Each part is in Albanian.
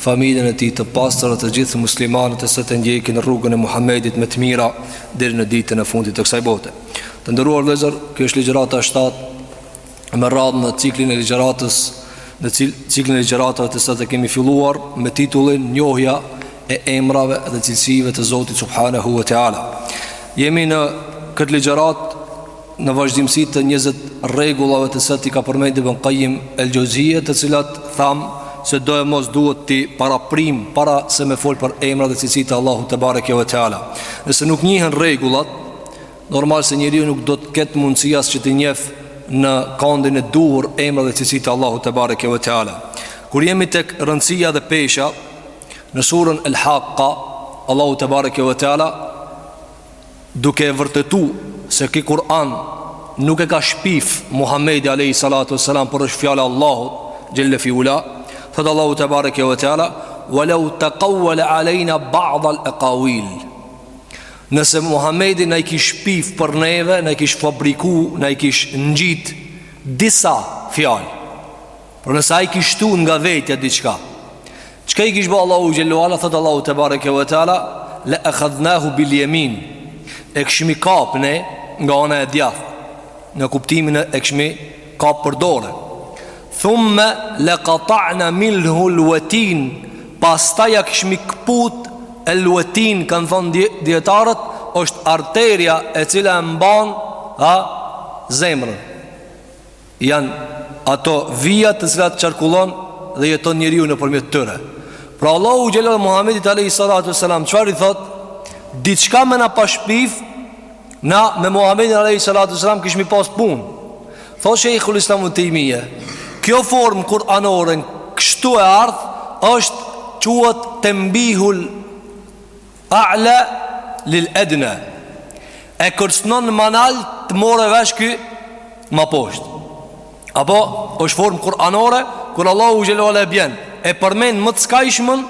familjen e tij të pastër dhe të gjithë muslimanët të cilët e ndjekin rrugën e Muhamedit me të mira deri në ditën e fundit të kësaj bote. Të nderuar vëllezër, kjo është ligjërata e 7 me radhë në ciklin e ligjëratës në ciklin e ligjëratave të cilat i kemi filluar me titullin Njohja e emrave dhe cilësive të Zotit subhanahu wa taala. Jemi në këtë ligjërat Në vazhdimësi të 20 rregullave të cilat i ka përmend Ibn Qayyim el-Jauziyje, të cilat tham se doemos duhet t'i paraprijmë para se me fol për emra dhe cilësi të Allahut te bareke ve teala. Nëse nuk njihen rregullat, normal se njeriu nuk do të ketë mundësi as që t'i njef në kandin e duhur emra dhe cilësi të Allahut te bareke ve teala. Kur jemi tek rëndësia dhe pesha në surën El-Haqqa, Allahu te bareke ve teala duke e vërtetu se ky Kur'an nuk e ka shpif Muhammedi Alehi Salatu e Salam por është fjalë e Allahut Gjelle fi ula Thotë Allahu te bareke ve teala Walau tekauele alejna ba'dal e kawil Nëse Muhammedi na i kish shpif për neve Na i kish fabriku, na i kish ngjit Disa fjal Por nëse ai kish shtu nga vetja diçka, çka i kish bo Allahu xhele fi ula thot Allahu te bareke ve teala la akhadhna minhu bil yamin. E kishmi kap ne nga ana e djathtë në kuptimin e kishmi kap për dorë. Thumma la qata'na minhu al watin. Pastaj ia kishmi kput al watin kan thon dietarët është arteria e cila e mban a zemrën. Janë ato vijat te cilat qarkullon dhe jeton njeriu nëpërmjet tyre Pra Allahu xhele ula Muhammedit Alehi Salatu Selam Çfarë i thot Diçka me na pas shpif Na edhe me Muhammedin Alehi Salatu Selam kishmi pas pun Thot shejhul islam Ibn Tejmije Kjo form kuranore Kështu e ardh është quat tenbihul A'la lil edna E kërcënon ma naltë të merre vesh ky ma posht Apo është formë kuranore Kur Allahu xhele ula e bjen E përmen më të skajshmën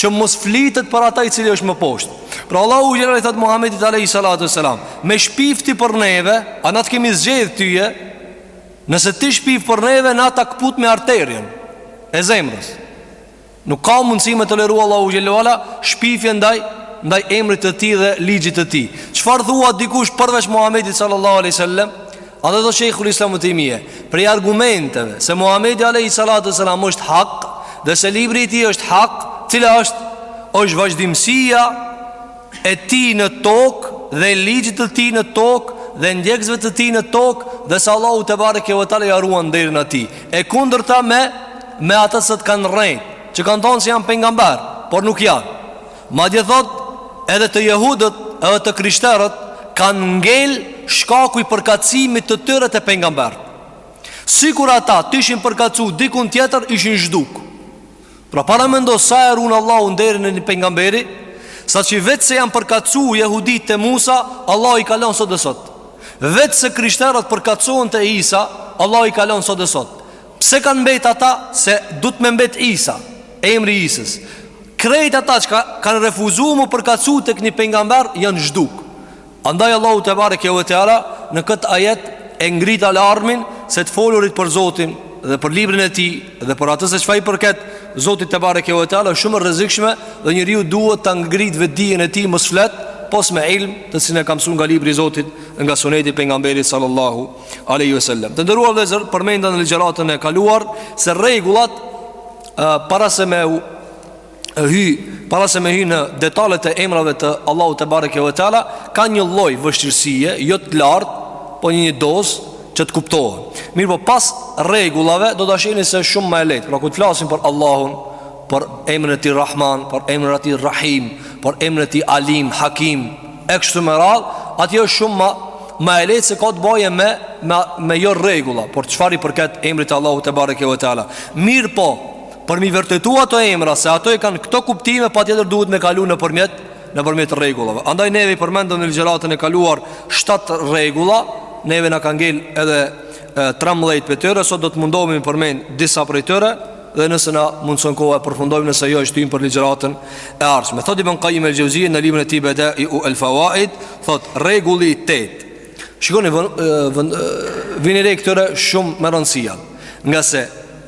Që mos flitet për ata i cili është më posht Pra Allahu xhele ula i thotë Muhammedit Alehi Salatu Selam Me shpif ti për neve A na t'kemi zgjedh tyje Nëse ti shpif për neve Na ta këputmi arterien E zemrës Nuk ka mundësi me toleru Allahu xhele ula shpifje ndaj, ndaj emrit të tij dhe ligjit të tij. Çfarë thua dikush përveç Muhammedit sallallahu aleyhi sallem? Andaj thotë shejhul islam Ibn Tejmije. Prej argumenteve se Muhammedi aleyhi sallatu sallam është hak dhe se libri i tij është hak, cila është, është vazhdimësia e Tij në tokë dhe Ligjit të Tij në tokë dhe ndjekësve të Tij në tokë dhe se Allahu te bareke ve teala ia ruan nderin atij. E kundërta me me ata se të kanë rrejt, që kanë thonë se janë pejgamber, por nuk janë. Madje thot edhe jehudët edhe të krishterët kanë ngel shkaku i përkatësimit të tyre te pejgamberët. Sikur ata të ishin përkatësu dikun tjetër, ishin zhduk. Pra paramendo sa e run Allahu nderin e një pejgamberi Saqë veç se janë përkatësu jehudit te Musa Allahu i ka lan sot e sot Veç se krishterët përkatësohen te Isa Allahu i ka lan sot e sot Pse kanë mbet ata se duhet me mbet Isa emri i Isës Krejt ata që ka, kanë refuzu m'u përkatësu te një pejgamber Janë zhduk Andaj Allahu te bareke ve teala në këtë ajet e ngrit alarmin se të folurit për Zotin dhe për librin e Tij dhe për atë se çfarë i përket Zotit te bareke ve teala është shumë e rrezikshme dhe njeriu duhet ta ngrit vetdijen e tij mos flet pos me ilm të cilin e ka msu nga libri i Zotit nga suneti i pejgamberit sallallahu alaihi wasallam. Të nderuar vëllezër, përmenda në ligjëratën e kaluar se rregullat para se me hy para se me hy në detalet e emrave të Allahut te bareke ve teala kanë një lloj vështirësie jo të lartë po një dozë që të kuptohen mirëpo pas rregullave do ta shihni se është shumë ma e lehtë pra kur të flasim për Allahun për emrin e tij Rahman për emrin e tij Rahim për emrin e tij Alim Hakim e kështu me radhë atje është shumë ma ma e lehtë se ka të baje me me, me jo rregulla por çfarë i përket emrit të Allahut te bareke ve teala mirëpo Për m'i vërtetu ato emra se ato i kanë këto kuptime patjetër duhet me kalu nëpërmjet Nëpërmjet rregullave Andaj neve i përmendëm në ligjëratën e kaluar 7 rregulla Neve na kanë ngel edhe 13 prej tyre Sot do të mundohemi me përmend disa prej tyre Dhe nëse na mundëson koha e përfundojmë nëse jo e shtyjmë për ligjëratën e ardhshme Thot Ibn Kajim el-Xheuzije në librin e tij Bedaiul Fawaid Thot rregulli 8 Shikoni vini re këtyre shumë me rëndësi Ngase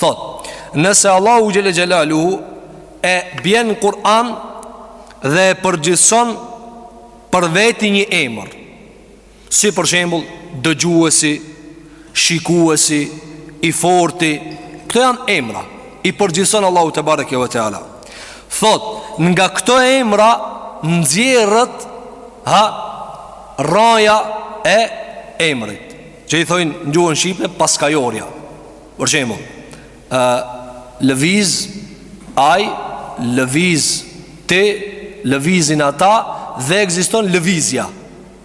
Thot, nëse Allahu xhel-le xhelaluhu e bjen në Kur'an dhe e përgjithson për veti një emër, si për shembul dëgjuesi, shikuesi, i forti, këto janë emra, i përgjithson Allahu te bareke ve teala. Thot, nga këto emra nxirret ha rraja e emrit. Që i thojnë në gjuhën shqipe paskajorja Për shembull Lëviz Ai Lëviz Ti Lëvizin ata Dhe ekziston lëvizja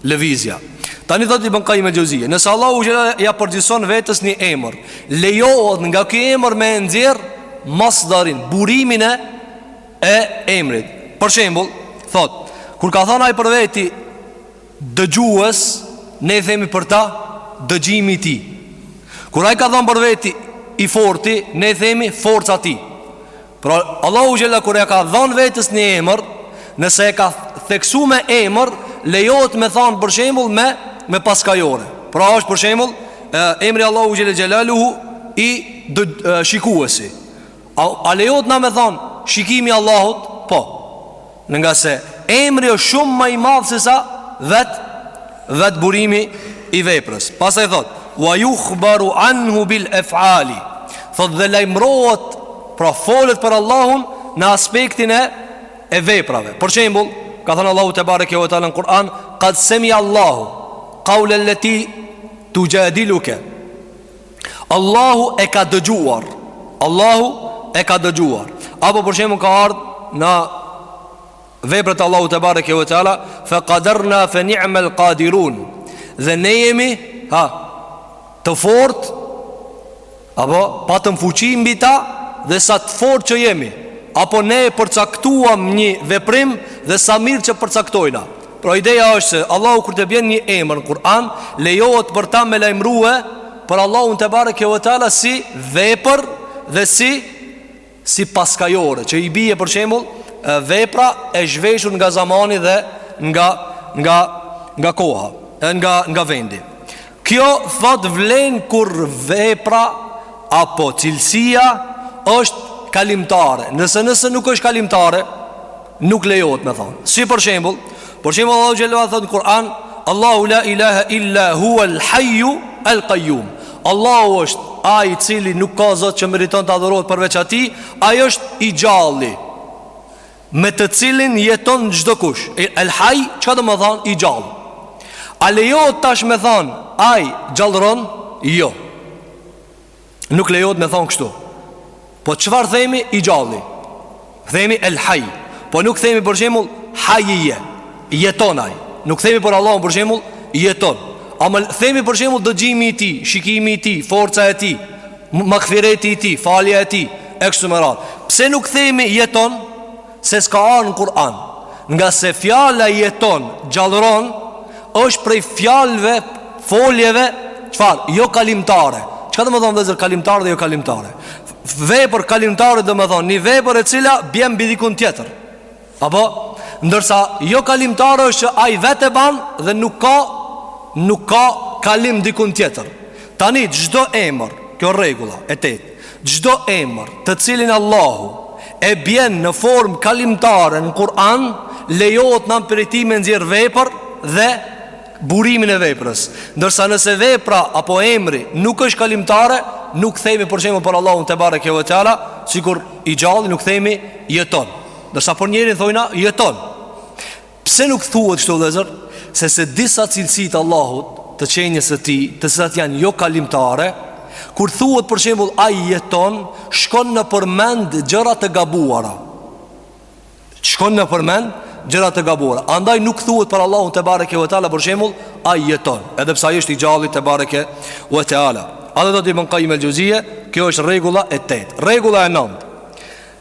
Lëvizja Tani thot Ibn Kajim el Xheuzije Nëse Allahu xhela ja përgjithson vetes një emër Lejohet nga ky emër me e nxjerr Masdarin Burimin e E emrit Për shembull Thot Kur ka thon ai për veti Dëgjues, ne i themi për ta, dëgjimi i tij. Kur ai ka thanë për veti i forti, ne i themi forca e tij. Pra Allahu xhela kur ja ka dhanë vetes një emër, nëse e ka theksu me emër, lejohet me thanë për shembull me me paskajore. Pra është për shembull emri Allahu xhela xhelaluhu i dë, shikuesi. A, a lejohet na me thanë shikimi i Allahut? Po. Ngase emri është shumë ma i madh se sa vet vet burimi i veprës. Pastaj thot: "Wa yukhbaru anhu bil af'ali." Thot dhe lajmërohet, pra folet për Allahun në aspektin e e veprave. Për shembull, ka thënë Allahu tebareke ve teala në Kur'an: "Qad sami'a Allahu qawla allati tujadiluka Allahu e ka dëgjuar Allahu e ka dëgjuar Apo për shembull ka ardhë në Veprat Allahu tebareke ve teala Fe kaderna fe ni'mel kadirun Dhe ne jemi ha, Të fort Apo patëm fuqi mbi ta Dhe sa të fort që jemi Apo ne e përcaktuam një veprim Dhe sa mirë që përcaktojna Pra ideja është se Allahu kur të bjen një emër në Kur'an, lejohet për ta me lajmërue për Allahun tebareke ve teala si vepër dhe si si paskajore, që i bie për shembull vepra e zhveshur nga zamani dhe nga nga nga koha, dhe nga nga vendi. Kjo thot vlen kur vepra apo cilësia është kalimtare. Nëse nëse nuk është kalimtare, nuk lejohet me thonë. Si për shembull, për shembull Allahu xhelalu thot në Kur'an, Allahu la ilaha illa huwa al-hayyu al-qayyum. Allahu është ai i cili nuk ka zot që meriton të adhurohet përveç atij, ai është i gjalli. Me të cilin jeton çdokush. El Haj, çka do me thanë i gjallë. A lejohet tash me thanë ai gjallëron? Jo. Nuk lejohet me thanë kështu. Po çfarë themi i gjalli? Themi El Haj. Po nuk themi për shembull Hajje. Jeton ai. Nuk themi për Allahun për shembull jeton. Ama themi për shembull dëgjimi i tij, shikimi i tij, forca e tij. Maghfireti i tij, falja e tij e kështu me radhë. Pse nuk themi jeton se s'ka ardhur në Kur'an? Nga se fjala jeton, gjallëron, është prej fjalëve, foljeve, çfarë? Jo kalimtare. Çka do me thonë vëllezër kalimtare dhe jo kalimtare? Vepër kalimtare domethonë një vepër e cila bjen mbi dikun tjetër. Apo, ndërsa jo kalimtare është që ai vetë e ban dhe nuk ka nuk ka kalim në dikun tjetër. Tani çdo emër, kjo rregulla e tetë, çdo emër të cilin Allahu e bjen në formë kalimtare në Kur'an, lejohet na prej tij me nxjerr vepër dhe burimin e veprës. Ndërsa nëse vepra apo emri nuk është kalimtare, nuk themi për shembull për Allahun te bareke ve teala, sikur i gjalli nuk themi jeton. Ndërsa për njerin thojna jeton Pse nuk thuhet kështu vëllezër Sepse disa cilësi të Allahut Të qenies së tij Të cilat janë jo kalimtare Kur thuhet për shembull ai jeton Shkon nëpër mend gjëra të gabuara Shkon nëpër mend gjëra të gabuara Andaj nuk thuhet për Allahun tebareke ve teala Për shembull ai jeton Edhe pse ai është i gjalli tebareke ve teala A dhe thotë Ibn Kajim el Xhevzije Kjo është rregulla e tetë Rregulla e nëntë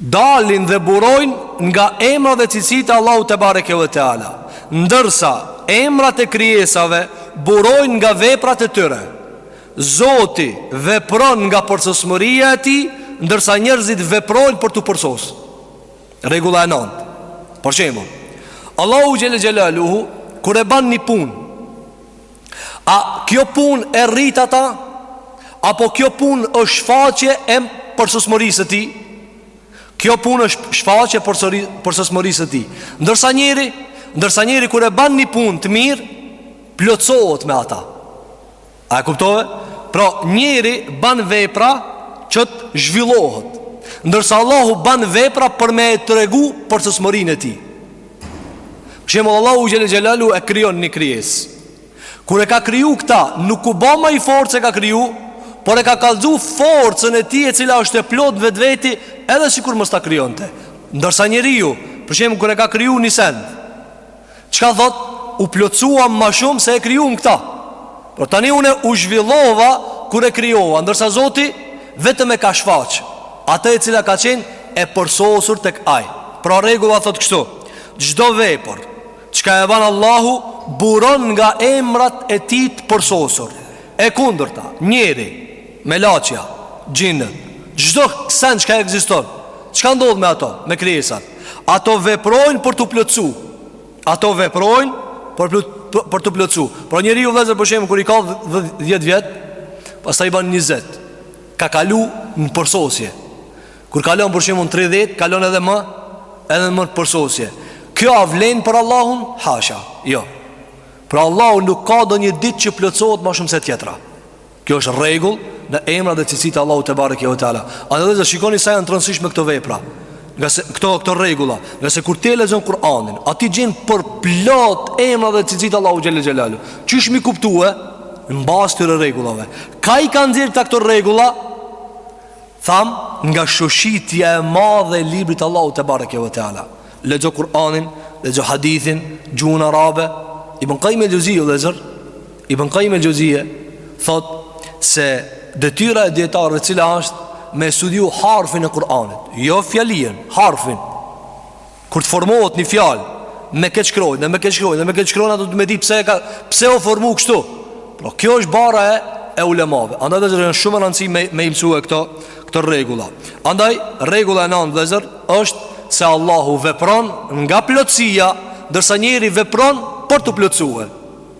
Dalin dhe burojnë nga emrat dhe cilësitë e Allahut te bareke ve teala, ndërsa emrat e krijesave burojnë nga veprat e tyre. Zoti vepron nga përsosmëria e Tij, ndërsa njerëzit veprojnë për t'u përsos. Rregulla e nëntë. Për shembull, Allahu xhelle xhelaluhu kur e bën një punë, A kjo punë e rrit ata? Apo kjo punë është shfaqje e përsosmërisë së tij? Kjo punë është shfaqje e përsosmërisë së tij. Ndërsa njeri, ndërsa njeri kur e ban një punë të mirë, plotësohet me ata. A e kuptove? Pra, njeri ban vepra që të zhvillohet, ndërsa Allahu ban vepra për me e tregu përsosmërinë e tij. Për shembull Allahu xhel xhelalu e krijon një krijesë. Kur e ka kriju këta, nuk u bo ma i fortë se ka kriju, por e ka kallzu forcën e tij e cila është e plotë vetveti, edhe sikur mos ta krijonte. Ndërsa njeriu, për shembull kur e ka kriju një send, çka thotë, u plotësuam ma shumë se e krijuam këta. Por tani une u zhvillova kur e krijova, ndërsa Zoti vetëm e ka shfaq atë e cila ka qenë e përsosur tek Ai. Pra rregulla thotë kështu: çdo vepër çka e ban Allahu buron nga emrat e Tij të përsosur. E kundërta, njeri, melaqja, xhinët, çdo send çka ekziston, çka ndodh me ato, me krijesat? Ato veprojnë për t'u plotësu. Ato veprojnë për, për t'u, për, për t'u plotësu Pra njeriu vllezër për shembull kur i ka 10 vjet Pastaj i ban 20 Ka kalu në përsosje Kur kalon për shembull në 30 Kalon edhe më Edhe më në përsosje Kjo a vlen për Allahun? Hasha, jo Pra Allahu nuk ka ndonjë ditë që plotësohet ma shumë se tjetra Kjo është rregull në emra dhe cilësi të Allahut te bareke ve teala. A vllezër shikoni sa janë të rëndësishme këto vepra? Nga se këto këto rregulla, nga se kur ti lexon Kur'anin, aty gjen përplot emra dhe cilësitë Allahu xhel-le xhelaluhu. Qysh m'i kuptue në bazë të rregullave. Ka i kanë nxjerrë këto rregulla? Tham nga shoshitja e madhe e librit të Allahut te bareke ve teala. Lexo Kur'anin, lexo hadithin, gjuhën arabe, Ibn Qayyim el-Juzeyy, Ibn Qayyim el-Juzeyy thotë se detyra e dijetarëve cila është me e studiu harfin e Kur'anit, jo fjalien, harfin. Kur të formohet një fjalë, me këtë shkronjë, me këtë shkronjë, me këtë shkronjë, ata duhet me di pse e ka, pse u formu kështu. Pra kjo është barra e e ulemave. Andaj vllezër janë shumë me rëndësi me i mësue këto këto rregulla. Andaj rregulla e nëntë vllezër është se Allahu vepron nga plotësia, ndërsa njeriu vepron për t'u plotësue.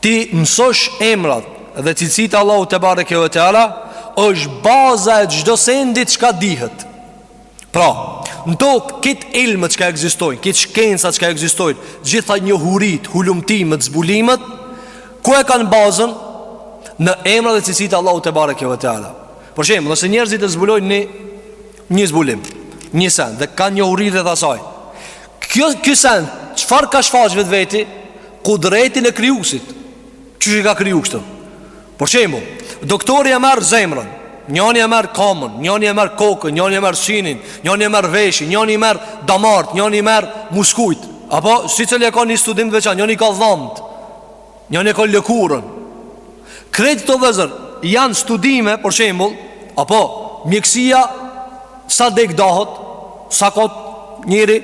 T'i mësosh emrat dhe cilësitë e Allahut tebareke ve teala është baza e çdo sendit çka dihet Pra, në tokë krejt ilmet çka ekzistojnë, krejt shkencat çka ekzistojnë Gjitha njohuritë, hulumtimet, zbulimet Ku e kanë bazën në emrat dhe cilësitë e Allahut tebareke ve teala Për shembull, nëse njerëzit e zbulojnë një Një zbulim, një send dhe kanë njohuri rreth asaj Ky, ky send, çfarë ka shfaq vetvetiu? Kudretin e Krijusit Qysh e ka kriju kështu? Për shembull, doktori e merr zemrën Njani e merr kamën, njani e merr kokën, njani e merr synin, njani e merr veshin, njani i merr damarët, njani i merr muskujt Apo, secili e ka një studim të veçantë, njani i ka dhamët Njani e ka lëkurën Krejt këto vllezër Janë studime për shembul Apo mjekësia Sa degë dahet Sa ka njeri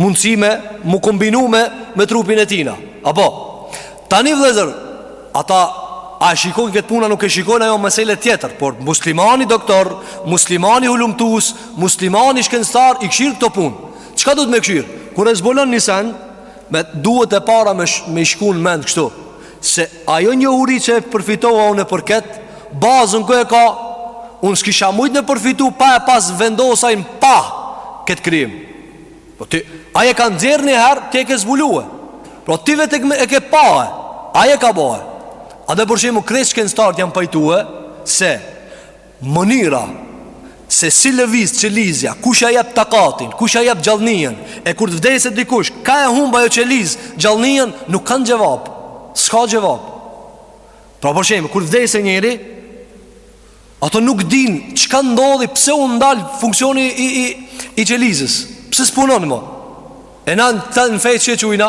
Mundësi me M'u kombinu me Me trupin e tina Apo Tani vllezër Ata A e shikojnë këtë punë a nuk e shikojnë ajo mesele tjetër Por muslimani doktor Muslimani hulumtus Muslimani shkenctar I kqyr këto punë Çka duhet me kqyr Kur e zbulon një send Me duhet e para me, sh, me shku në mend kështu Se ajo njohuri që e përfitova unë e për ketë Bazën ku e ka Unë s'kisha mujtë me përfitu pa e pas vendosaj në pa Këtë krim Po ti, ai e ka nxjerrë një herë, ti e ke zbulue Po ti vetë e, e ke pa e Ai e ka bo e Edhe për shembull krejt shkenctarët janë pajtue Se Mënyra se si lëviz qelizja, kush ja jep takatin, kush ja jep gjallnijen, e kur të vdesë dikush, kah e humb ajo qelizë gjallnijen, nuk kanë xhevap. S'ka xhevap. Pra për shembull, kur vdes njeri, ato nuk dinë çka ndodhi, pse u ndal funksioni i i i qelizës. Pse s'punon më? E na në fe e qujna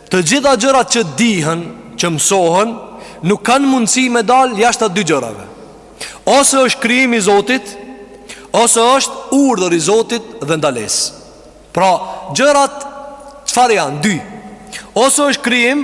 Të gjitha gjërat që dihen, që mësohen, nuk kanë mundësi me dalë jashta dy gjërave. Ose është krijim i Zotit, ose është urdhër i Zotit dhe ndalesë. Pra, gjërat çfarë janë? Dy. Ose është krijim,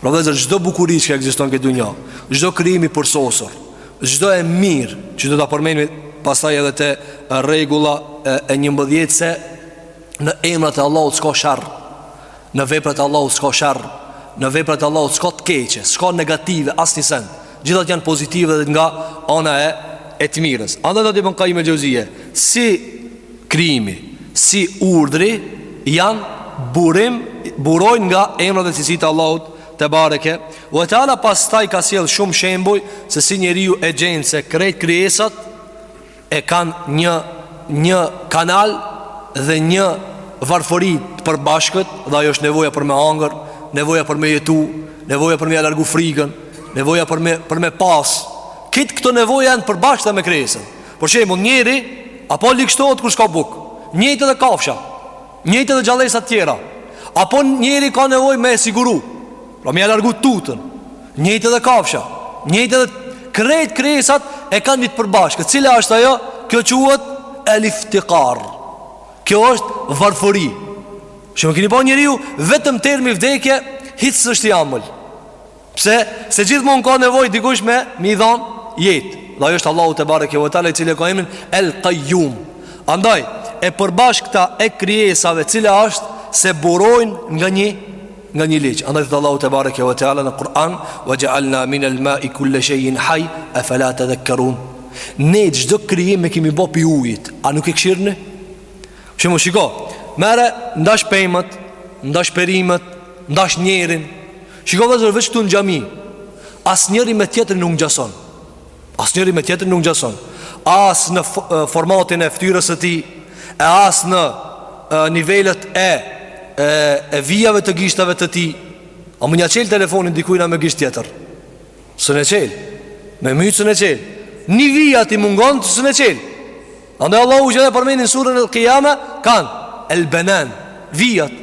Pra vëllezër çdo bukuri që ekziston në këtë dunja Çdo krijim i përsosur Çdo e mirë që do ta përmenmi pastaj edhe te rregulla e, e njëmbëdhjetë se Në emrat e Allahut s'ka sharr Në veprat e Allahut s'ka sharr Në veprat e Allahut s'ka të keqe S'ka negative asnjë sen Gjithat janë pozitive dhe nga ana e e të mirës. Andaj thotë Ibën Kajim el Xhevzije Si krijimi, si urdhri janë burim, burojnë nga emrat e cilësitë e Allahut tebareke ve teala, pastaj ka sjell shumë shembuj se si njeriu e gjen se krejt krijesat e kanë një një kanal dhe një varfëri të përbashkët dhe ajo është nevoja për me hangër, nevoja për me jetu, nevoja për me e largu frigën, nevoja për me, për me pas. Krejt këto nevoja janë të përbashkëta me krijesën. Për shembull njeri, a po ligështohet kur s'ka bukë, njëjtë edhe kafsha. Njëjtë dhe gjallesat tjera A po njeri ka nevojë me e siguru Pra me e largu tutën Njëjtë dhe kafsha Njëjtë dhe krejt krijesat e kanë një të përbashkët Cila është ajo Kjo quhet El Iftikar Kjo është varfëri Shumë e kini pa njeriu Vetëm termi vdekje Hiç s'është i amël Pse? Se gjithmonë ka nevojë dikush me me i dhon jetë. Dhe ajo është Allahu tebareke ve teala i cili ka emrin El Qayyum. Andaj e përbashkëta e krijesave cila është se burojnë nga një nga një ligj. Andaj tha Allahu tebareke ve teala në Kur'an wa ja'alna min al-ma'i kull shay'in hayy afala tadhakkarun. Ne çdo krijim e kemi bë pi ujit. A nuk e këshirni? Pse shiko, merre ndash pemët, ndash perimet, ndash njerin, Shiko vëllezër veç këtu në xhami Asnjëri me tjetrin nuk ngjason Asnjëri me tjetrin nuk ngjason As në formatin e ftyrës së tij E as në e, nivelet e, e E vijave të gishtave të tij A mun ja çel telefonin dikujna me gisht tjetër S'un e çel Me mytë s'un e çel Një vijë t'i mungon s'un e çel Andaj Allahu këta e përmen në surën El Kijame Kanë el benan Vijat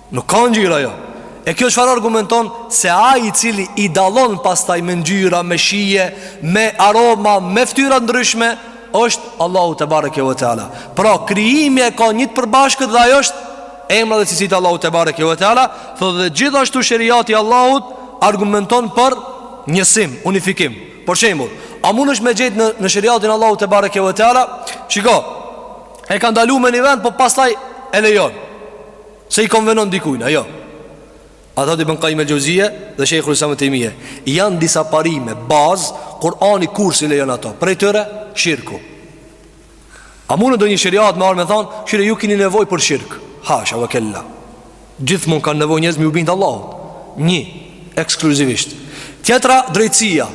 Nuk ka ngjyrë ajo. E kjo çfarë argumenton se ai i cili i dallon pastaj me ngjyra, me shije, me aroma, me fytyra të ndryshme, është Allahu tebareke ve teala. Pra krijimi e ka një të përbashkët dhe ai është emra dhe cilësitë Allahu tebareke ve teala, thotë dhe gjithashtu sheriati i Allahut argumenton për njësim, unifikim. Për shembull, a mund është me gjetë në në sheriatin Allahu tebareke ve teala, shiko, e ka ndalu në një vend, po pastaj e lejon. Se i konvenon dikujna, jo A thotë Ibn Kajjim el-Xhevzije dhe shejhul islam Ibn Tejmije Janë disa parime, bazë, Kurani kurrë s'i lejon ato Prej tyre, shirku A mune ndonjë sheriat me ardh me thonë Kqyre ju kini nevojë për shirk Hasha ve kella Gjithmonë kanë nevojë njerëz me iu bind Allahut Një, ekskluzivisht Tjetra, drejtësia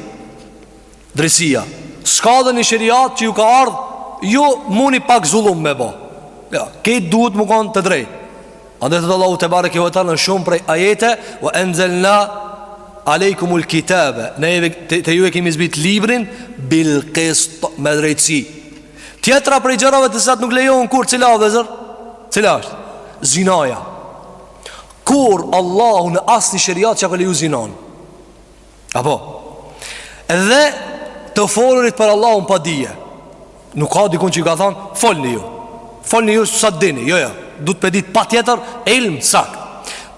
Drejtësia S'ka ndonjë sheriat që ju ka ardh Ju muni pak zullum me bo ja, Krejt duhet me konë të drejtë Andaj thotë Allahu tebareke ve teala në shumë prej ajeteve Ve enzelna Alejkumul kitabe Ne te, te ju e kemi zbrit librin Bil kist me drejtësi Tjetra prej gjërave të cilat nuk lejohen kurrë cila vëllezër Cila është Zinaja Kurrë Allahu në asnjë sheriat s'e ka leju zinanë Apo Dhe të folurit për Allahun pa dije Nuk ka dikun që ju ka thonë Folni ju Folni ju sa të dini Jo, jo Duhet me dit patjetër Ilm saktë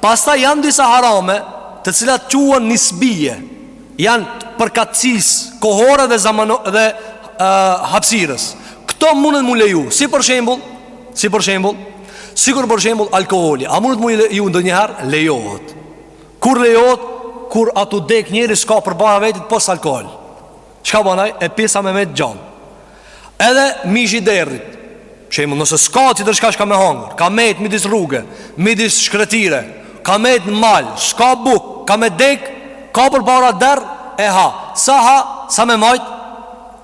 Pastaj janë disa harame Të cilat quhen nisbije Janë përkatësisë Kohore dhe zaman Dhe uh, hapësirës Këto munden m'u leju Si për shembull Si për shembull Sikur për shembull alkoholi A mundet m'u leju ndonjëherë Lejohet Kur lejohet kur a tu dek njeri s'ka përpara vetit pos alkohol Çka ban aj e pi sa me met gjallë Edhe mishi i derrit Shembull nëse s'ka tjetër çka çka me hangër Ka met midis rruge Midis shkretire Ka met në mal S'ka bukë Ka me dek Ka përpara derr E ha Sa ha Sa me majt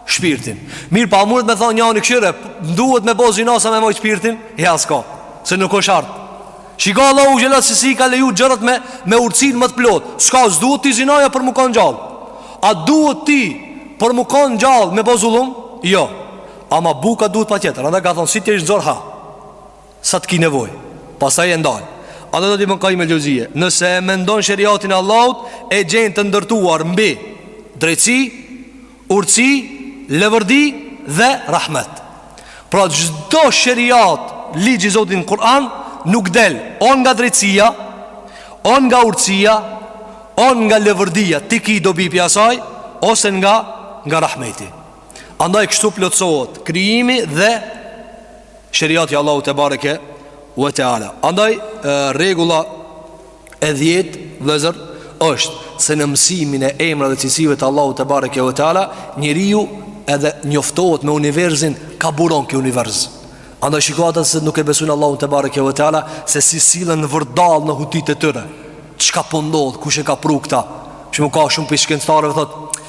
Shpirtin Mirëpo a munet me thonë njani kqyre M'duhet me bo zina sa me majt shpirtin Ja s'ka Se nuk o shart Shiko Allahu xhelat se si i ka leju gjërat me me urtësinë më të plotë. S'ka s'duhet ty zinaja për me kanë gjallë. A duhet ty për me kanë gjallë me bo zullum? Jo. Ama buka duhet patjetër. Andaj ka thonë si të jesh n'zor ha. Sa të ki nevojë. Pastaj e ndal. Andaj thotë Ibn Kajjim el-Xhevzije: Nëse e mendon sheriatin e Allahut e gjen të ndërtuar mbi drejtësi, Urtësi, leverdi dhe rahmet Pra çdo sheriat Ligj i Zotit në Kur'an Nuk del o nga drejtësia o nga urtësia o nga leverdia Ti ki dobi pi asaj Ose nga, nga rahmeti Andaj kështu plotësohet Krijimi dhe Sheriati i Allahut tebareke ve teala Andaj rregulla E dhjetë, vllezër, është se në mësimin e emrave dhe cilësive të Allahut tebareke ve teala, njeriu edhe njoftohet me univerzin, kah buron ky univers. Andaj shiko ata se nuk e besojnë Allahun tebareke ve teala, se si sillen vërdallë në hutitë e tyre. Çka po ndodh, po kush e ka pru këta? Shumë, ka shumë pi shkencëtarëve thotë,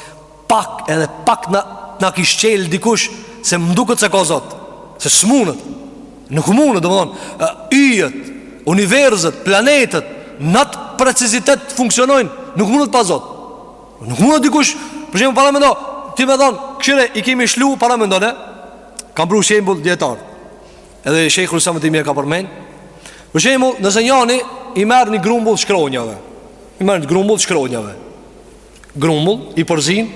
Pak edhe pak na na kish çel dikush se më duket se ka Zot, se smunët. Nuk mundet, domthon, yjet, universet, planetet, n'at precizitet funksionojnë, nuk mundet pa Zot. Nuk mundet dikush, për shembull, paramendo, ti me thon, kshyre i kemi shlu paramendon, e? Kanë pru shembull dijetarët. Edhe Shejhul Islam Tejmije e ka përmend. Për shembull, nëse njani i merr një grumbull shkronjave, i merr një grumbull shkronjave. Grumbull, i përzin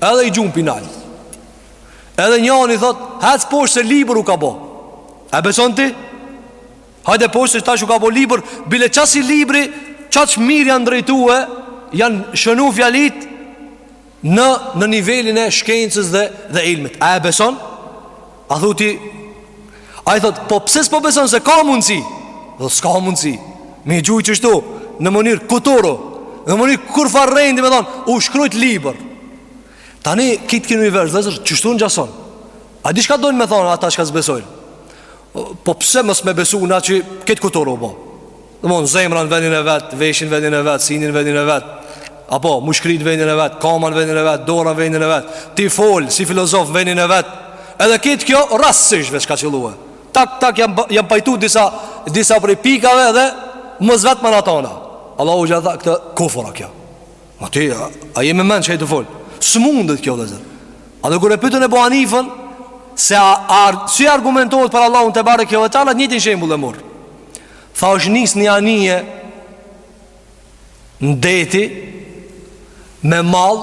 Edhe i gjun pi nalt Edhe njani thotë Hec poshtë se libër u ka bo A e beson ti? Hajde poshtë se tash u ka bo libër Bile qasi libri Qas mirë janë drejtue Janë shënu fjalitë Në, në nivelin e shkencës dhe, dhe ilmit A e beson? A thu ti Ai thotë Po pse s'po beson se ka mundësi Dhe s'ka mundësi Me i gjujt qështu Në mënyrë kuturu Në mënyrë kurrfarë rendi me thonë U shkrujt libër Tani kit ki univers Dhe qështu ngjason A di çka dojnë me thonë Ata çka s'besojnë Po pse mos me besu na që kit kuturu u bo Domthon zemra në vendin e vet, veshi në vendin e vet, syni në vendin e vet. Apo mushkritë në vendin e vet, kama në vendin e vet, dora në vendin e vet. Ti fol si filozof në vendin e vet. Edhe këtë kjo rastësisht veç ka qelluar. Tak tak jam jam pajtu disa disa prej pikave dhe mos vet ma ana tona. Allahu ja dha këtë kufra kjo. Ma ti a, a je në men çka je tu fol? S'mundet kjo vllezër. Andaj kur e pyetën Ebu Hanifën se a, a si argumentohet për Allahun tebareke ve teala, njëtin shembull e mori. Tha është nis një anije Në deti Me mal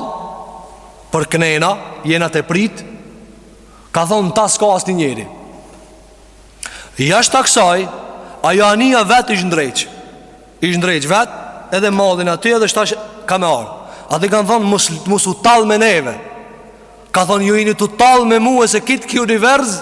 Për knena Jena tu e prit Ka thonë veç s'ka asnjë njeri Jashta ksaj Ajo anija vetë isht ndreq Isht ndreq vetë Edhe mallin aty edhe tash ka me ardh Ata i kanë thonë mos, mos u tall me neve Ka thonë ju jeni tu tall me mue se kit ki univerz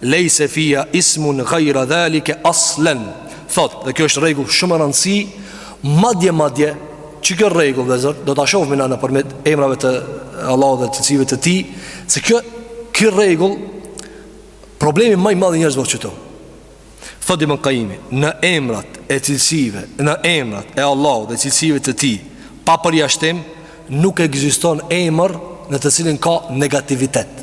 Lejse fiha ismun gajra dhalike aslen Thot, dhe kjo është rregull shumë me rëndësi Madje, madje Që kjo rregull vllezër Do ta shofim na nëpërmjet emrave të Allahut dhe cilësive të tij Se kjo, kjo rregull Problemi ma i madh i njerëzve o qëtu Thot Ibn Kajimi Në emrat e cilësive Në emrat e Allahut dhe cilësive të tij Pa përjashtim Nuk ekziston emër Në të cilin ka negativitet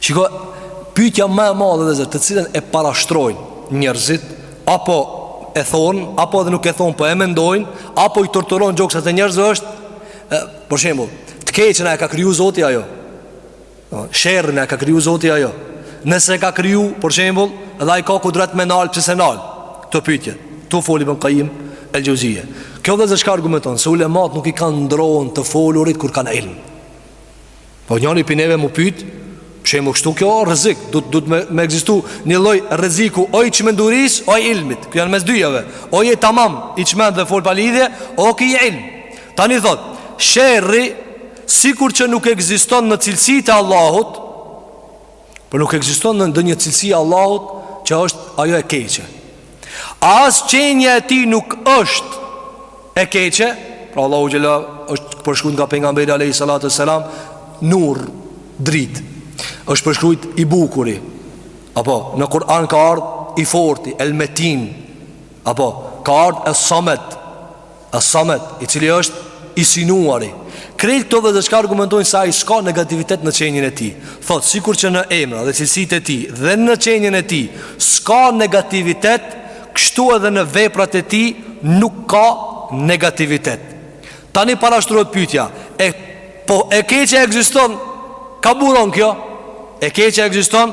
Shiko, pyetja më e madhe vllezër, të cilën e parashtrojnë njerëzit, apo e thonë, apo edhe nuk e thonë, po e mendojnë, apo i torturon gjoksat e njerëzve është, e, për shembull, të keqen a e ka kriju zoti a jo, sherrin a e ka kriju zoti a jo, nëse e ka kriju, për shembull, edhe ai ka kudret me nalë, pse s'e nal, këto pyetje, këtu foli Ibn Kajim el Xhevzije. Kjo vllezër çka argumenton, se ulemat nuk i kanë ndronë të folurit kur kanë ilm. Po njëri prej neve me pyt Për shembull kështu kjo rrezik Duhet me, me ekzistu një lloj rreziku O i çmendurisë, o i ilmit Kjo janë mes dyjave O je tamam i çmend dhe fol pa lidhje O ki ilm Tani thot Sherri Sikur që nuk ekziston në cilësitë e Allahut Por nuk ekziston ndonjë cilësi e Allahut që është ajo e keqe. As qenia e tij nuk është e keqe, pra Allahu xhele është përshkruar nga pejgamberi alejhi salatu selam nur dritë. Është përshkruar i bukuri. Apo në Kur'an ka ardhur i forti, el metin. Apo ka ardhur es samet. As-Samet, i cili është i synuari. Krejt këto vllezër çka argumentojnë se ai s'ka negativitet në qenien e tij. Thotë sikur që në emra dhe cilësitë e tij dhe në qenien e tij s'ka negativitet, kështu edhe në veprat e tij nuk ka negativitet. Tani parashtrohet pyetja, e po e keqja ekziston? Ka buron kjo? E keqja ekziston?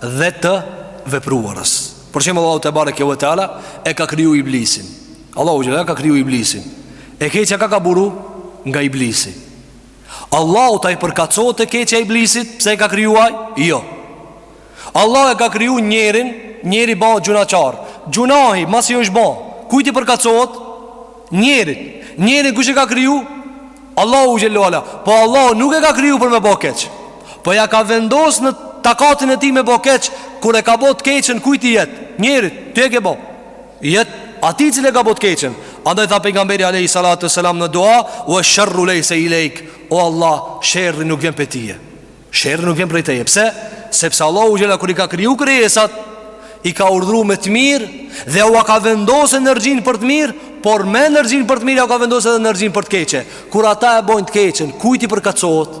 dhe të vepruarës. Për shembull Allahu te bareke ve teala e ka kriju iblisin. Allahu xhele e ka kriju iblisin. E keqja ka ka buru nga iblisi. Allahut a i përkatësohet e keqja e iblisit pse e ka kriju ai? Jo. Allahu e ka kriju njerin, njeri ba gjynahqar. Gjynahi masi është ba. Kujt i përkatësohet? Njerit. Njerin kush e ka kriju? Allahu xhela. Po Allahu nuk e ka kriju për me ba keq. Po ja ka vendos në takatin e tij me bo keq Kur e ka bo të keqen kujt i jet Njerit, ti e ke bo Jet atij cili e ka bo të keqen Andaj tha pejgamberi Alejhi Salatu Selam në dua Ue sherru lejse ilejk O Allah, sherri nuk vjen prej teje Sherri nuk vjen prej teje Pse? Sepse Allahu xhele kur i ka kriju krijesat I ka urdhru me të mirë Dhe ua ka vendos energjinë për të mirë Por me energjinë për të mirë Jau ka vendos edhe energjinë për të keqe Kur ata e bojnë të keqen Kujt i përkatësohet?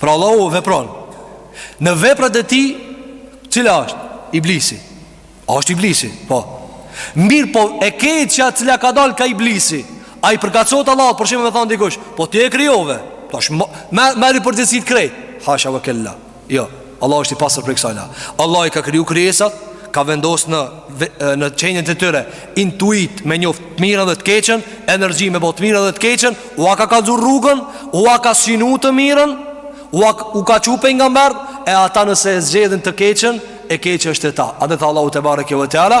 Pra Allahu vepron Në veprat e tij Cila është? Iblisi A është iblisi? Po Mirë po e keqja e cila ka dalë ka iblisi A i përkatsohet Allahut Për shembull me thonë dikush Po ti e krijove Tash me, me, merri përgjegjësit krejt Hasha ve kella Jo Allah është i pastër prej kësajna. Allah i ka kriju krijesat, ka vendos në në qenien e tyre intuitë me njoft të mirën dhe të keqen, energji me bo të mirën dhe të keqen, ua ka kallzu rrugën, ua ka sinu të mirën, u ka u ka çu pejgamber e ata nëse e zgjedhin të keqen, e keqja është e ta. A dhe tha Allahu tebareke ve teala,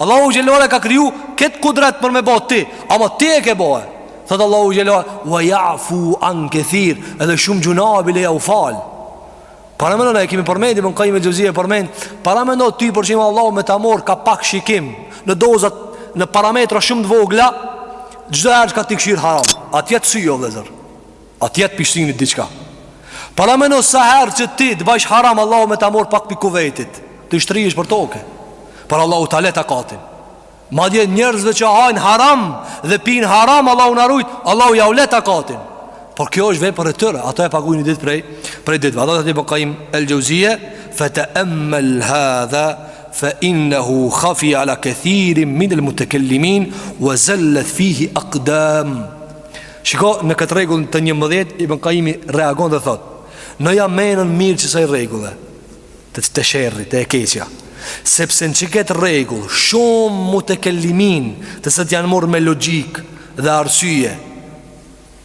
Allahu xhele ve ala e ka kriju këtë kudret për me bo ti Ama ti e ke bo e Thotë Allahu xhele ve ala Wa ja'fu an kethir Edhe shumë gjunah bile jau fal Paramendo na e kemi përmend Ibn Kajim el Xhevzije përmend Paramendo ti për shembull Allahu me ta morr ka pak shikim Në dozat në parametra shumë të vogla Çdo herë që ka ti kshyr haram A t'jet sy jo vllezër A t'jet pi shikimit diçka Paramendo sa herë që ti të bajsh haram Allahu me ta morr pak pi kuvetit Të shtrihesh për toke Por Allahu ta le takatin Madje njerëzve që hajnë haram Dhe pinë haram Allahu na rujt Allahu jau le takatin Por kjo është vepër e tyre Ato e pagujnë ni dit prej Prej ditve A thot Ibn Kajim El Xhevzije Fe teemmel hadha Fe innehu khafije ala kethirin Min el mutekellimin Wa zellet fihi akdam Shiko në këtë rregull të 11 Ibn Kajimi reagon dhe thot: "Vnoja menën mirë qësaj rregulle te te sherri, te e keqja, sepse në qiket rregull shumë mutekellimin të cilët janë marrë me logjikë dhe arsye.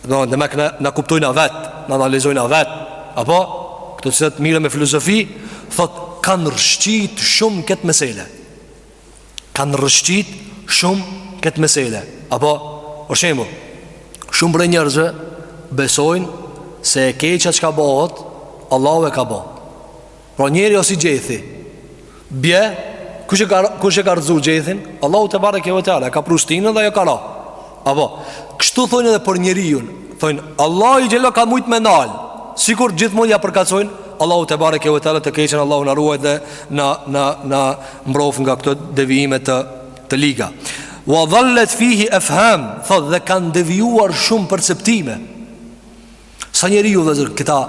Demek na kuptojna vet, na analizojna vet. Apo këto të cilët mirren me filozofi, thot kanë rrëshqit shumë këtë mesele. kanë rrëshqit shumë këtë mesele. Apo, për shembull, shumë prej njerëzve besojnë se e keqja çka bohet, Allahu e ka bo. Pra njeri o si gjethi, bje, kush e ka, kush e ka rrëzu gjethin? Allahu tebareke ve teala, e ka pru stinën dhe ajo ka ra. Apo, kështu thonë edhe për njeriun Thonë, Allahu xhele ve ala ka mujtë me nalë Sikur gjithmonë ja përkatsojnë Allahut tebareke ve teala të keqen Allahu na ruajt dhe na, na, na mbroft nga këto devijime të, të liga Wa dhallet fihi efham Thotë dhe kanë devijuar shumë perceptime Sa njeri ju vllezër këta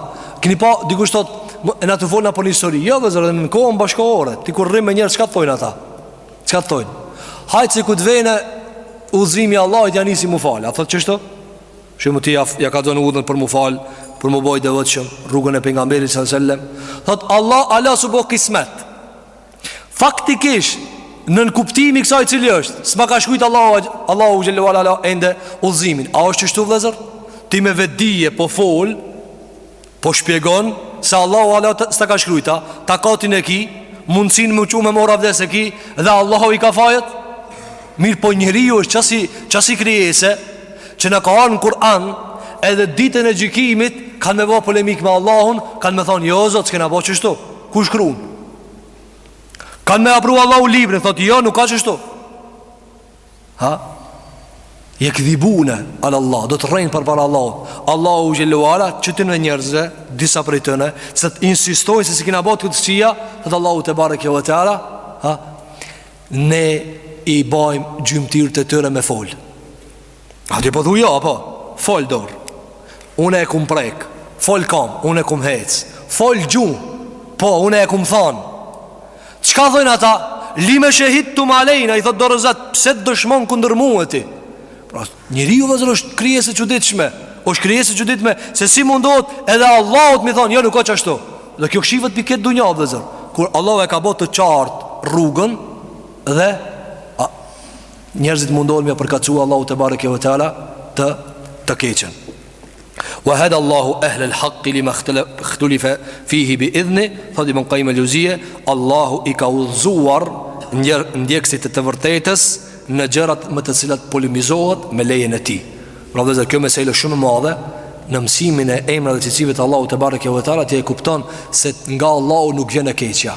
Kini pa dikush thot Jena tu fol na për histori Jo vllezër edhe në kohën bashkohore Ti kur rrim me njerëz çka të thojnë ata Çka të thojnë Hajt se kur të vjen Udhëzimi i Allahit ja nisi mu falë A thot qështu Shembull ti ja, ja kallzon udhën për mu falë Për mu bo i devotshëm Rrugën e pejgamberit salallahu alejhi ve sellem Thot hala hala s'u bo kismet Faktikisht, nënkuptimi kësaj cili është, s'ma ka shkrujt Allahu, Allahu xhelle ue ala ende udhëzimin. A është qështu vllezër? Ti me vedije po fol, po shpjegon, se Allahu ala s'ta ka shkrujt, takatin e ki, mundësinë me u çu me marrë abdes e ki, dhe Allahu i ka fajet? Mirëpo njeriu është qasi, qasi krijese, që në ka ardhë në Kur'an, edhe ditën e gjykimit, kanë me bo polemikë me Allahun, kanë me thonë, jo, Zot, s'kena bo qështu, ku shkrun? Kanë me pru Allahu librin Thotë jo nuk o qështu Ha Jekdhibune alallah Do të rrejnë përpara Allahut Allahu xhelle ue ala Që këtyne njerëzve Disa prej tyne Se do të insistojnë Se s'i kena bo këqija Thotë Allahu tebareke ve teala Ha Ne i bajmë gjymtyrët e tyre me folë A ti po thu jo, apo? Fol dorë Unë e kum prek Fol kamë, unë e kum hec Fol gjuhë Po, unë e kum thanë Çka thojnë ata? Lime shehidtum alejna I thotë dorës vet Pse po dëshmon kundër mue ti? Pra, njeriu vllezër është krijesë e çuditshme është krijesë e çuditshme Se si mundohet edhe Allahut me i thonë Jo, nuk o qashtu Dhe kjo shihet prej kët dunja, vllezër Kur Allahu e ka bo të qartë rrugën Dhe njerëzit mundohen me ia përkatësu Allahut tebareke ve teala të të keqen. Wa hada Allahu ahla al-haqq lima ikhtalafa fihi bi idhni, thotë Ibn Qayyim al-Jawziyya, Allahu i ka udhëzuar ndjekësit e të vërtetës në gjërat në të cilat polemizohet me lejen e tij. Pra vllezër kjo mesele është shumë e madhe në mësimin e emrave dhe cilësive të Allahut tebareke ve teala ti e kupton se nga Allahu nuk vjen e keqja.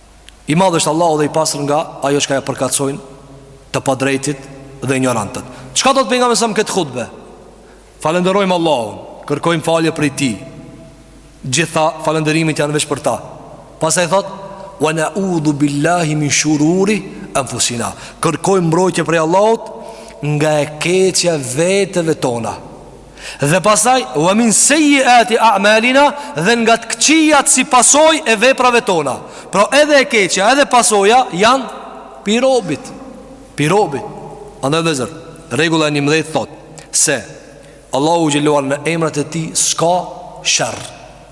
I madh është Allahu dhe i pastër nga ajo që ja përkatësojnë të padrejtit dhe injorantët. Çka thotë pejgamberi në këtë hutbe? Falënderojmë Allahun, kërkojmë falje prej Tij. Gjitha falënderimet janë veç për ta. Pastaj thotë: "Wa na'udhu billahi min shururi anfusina." Kërkojmë mbrojtje prej Allahut nga e keqja e veteve tona. Dhe pastaj Wa min sejiati a'malina Dhe nga të këqijat si pasojë e veprave tona Pra edhe e keqja edhe pasoja janë Prej robit Prej robit Andaj dhe zër Regula e njëmdhjetë thotë Se Allahu xhelle ue ala në emrat e tij S'ka sherr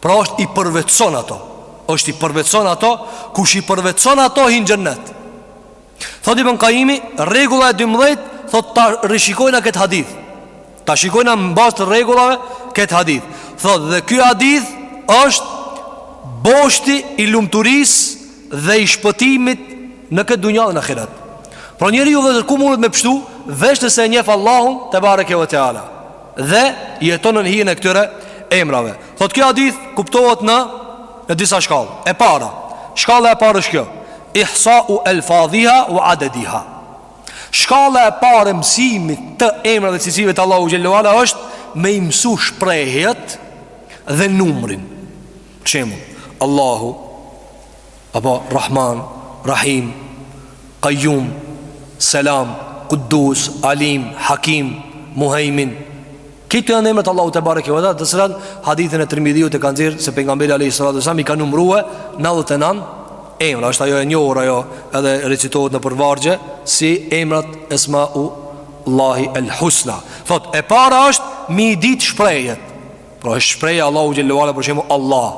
Pra kush i përvetëson ato kush i përvetëson ato Kush i përvetëson ato hin në xhennet Thotë Ibn Kajimi Rregulla e dymdhejt Thotë ta rishikojna këtë hadith Ta shikojna në bazë të rregullave Këtë hadith Thotë dhe ky hadith është Boshti i lumturisë Dhe i shpëtimit Në këtë dunja dhe në ahiret Pra njeriu vllezër kur mundet me pështu Veç nëse e njef Allahun Tebareke ve teala Dhe jeton nën hijen e këtyre emrave. Thotë kjo hadith kuptohet në në disa shkallë. E para, shkalla e parë është kjo. Ihsa'u alfadhiha wa adadiha. Shkalla e parë e mësimit të emrave të cilësive të Allahu xhele ue ala është me i mësu shprehjet dhe numrin. Për shembull, Allahu Apo Rahman, Rahim, Qayyum, Selam, Quddus, Alim, Hakim, Muhaymin. Këto janë emrat e Allahut tebareke ve teala, të cilat hadithin e Tirmidhiut e ka nxjerr se pejgamberi alayhi salatu wasallam i ka numrue 99 emra, është ajo e njohur ajo, edhe recitohet nëpër vargje si emrat Esmau Allahi el Husna. Thotë e para është me i dit shprehjet. Pra është shprehja Allahu xhele ue ala për shembull Allah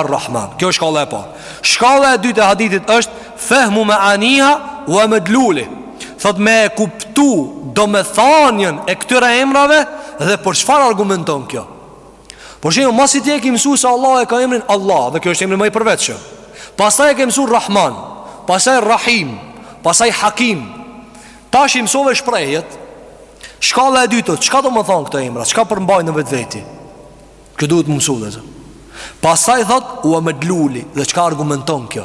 Ar-Rahman Kjo është shkalla e parë Shkalla e dytë e hadithit është Fehmu meaniha ue medluli Thotë me e kuptu domethanien e këtyre emrave Dhe për çfarë argumenton kjo Për shembull masi ti e ki mësu se Allah e ka emrin Allah Dhe kjo është emri ma i përveçëm Pastaj e ke mësu Rahman Pastaj Rahim Pastaj Hakim Tash i mësove shprehjet Shkalla e dytë, çka do me thanë këto emra? Çka përmbajnë në vetveti? Kjo duhet m'u mësu. Pastaj thotë ue medluli dhe çka argumenton kjo?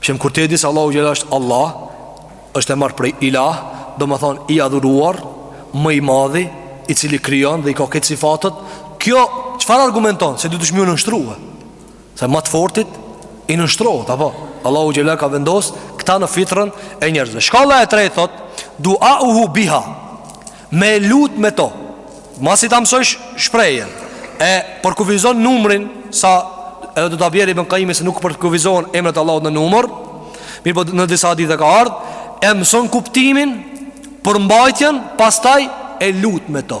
Shem kur ti e di se Allahu xhela është Allah, është e marr prej Ilah, do me thanë i adhuruar, më i madhi, i cili krijon dhe i ka këto sifatet, kjo çfarë argumenton se duhesh me iu nënshtrue? Se ma të fortit i nënshtrohet, apo? Allahu xhela ka vendos këta në fitrën e njerëzve. Shkalla e tretë thotë, duauhu biha, me e lut me to. Masi ta mësojsh shprehjen, e përkufizon numrin sa edhe do ta bjerë Ibn Kajimi se nuk përkufizohen emrat e Allahut në numër, mirëpo në disa hadithe ka ardhë, e mëson kuptimin përmbajtjen, pastaj e lut me to.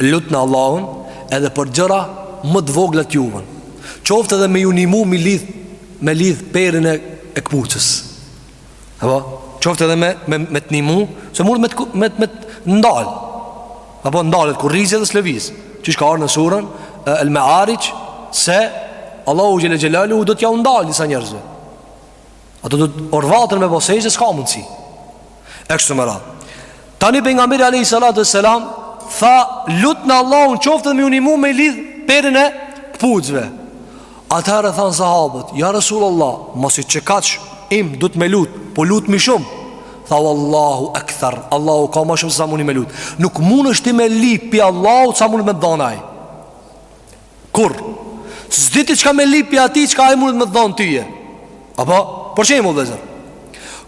Lutne Allahun edhe për gjëra më të vogla të juvën. Qoftë edhe me ju nimu me lidh me lidh perin e e këpucës. Apo qoftë edhe me me me të nimu, se mund me të, me me të ndal. Apo ndalet kurrizi edhe s'lëviz. Qysh ka ardhur në surën El Ma'arij se Allahu xhelel xhelalu do t'ja u ndal disa njerëzve. Ata do të orvaten me bo sexhde s'ka mundësi E kështu me radhë Tani pejgamberi a.s. Tha lutne Allahun qoftë edhe me ju nimu me lidh perin e këpucve Atëherë thanë sahabët Ja Resul Allah Masi që kaq imët duhet me lut Po lutmi shumë Tha uallahu ekther Allahu ka ma shumë se sa muni me lut Nuk mundesh ti me lyp pi Allahut sa mun me dhan ai Kur s'di ti çka me i lip atij çka ai mundet me të dhonë tyje Apo për shembull vllezër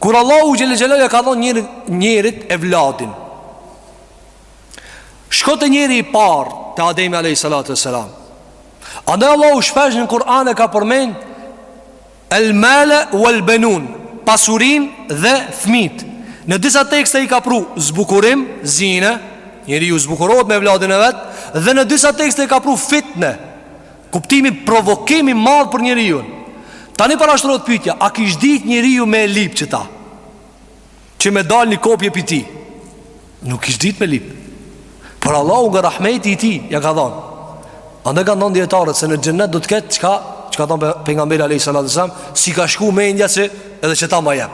Kur Allahu xhelle ue ala ia ka dhonë njerit, njerit evladin Shko te njeri i parë Te Ademi a.s. Andaj Allahu shpesh në Kur'an e ka përmend El male wal benun, pasurinë dhe fëmijët. Në disa tekste i ka pru zbukurim, zine, njeriu zbukurohet me evladin e vet, dhe në disa tekste i ka pru fitne, kuptimi provokim i madh për njeriun. Tani parashtrohet pytja, a kish dit njeriu me lip qeta? Që me dal një kopje pi tij Nuk kish dit me lip Por Allahu nga rahmeti i tij Ja ka dhan Andaj kanë thonë dijetarët se në xhennet do të ketë Çka, çka ka thonë pejgamberi alejhi salatu selam S'i ka shku mendja se edhe qeta ma jep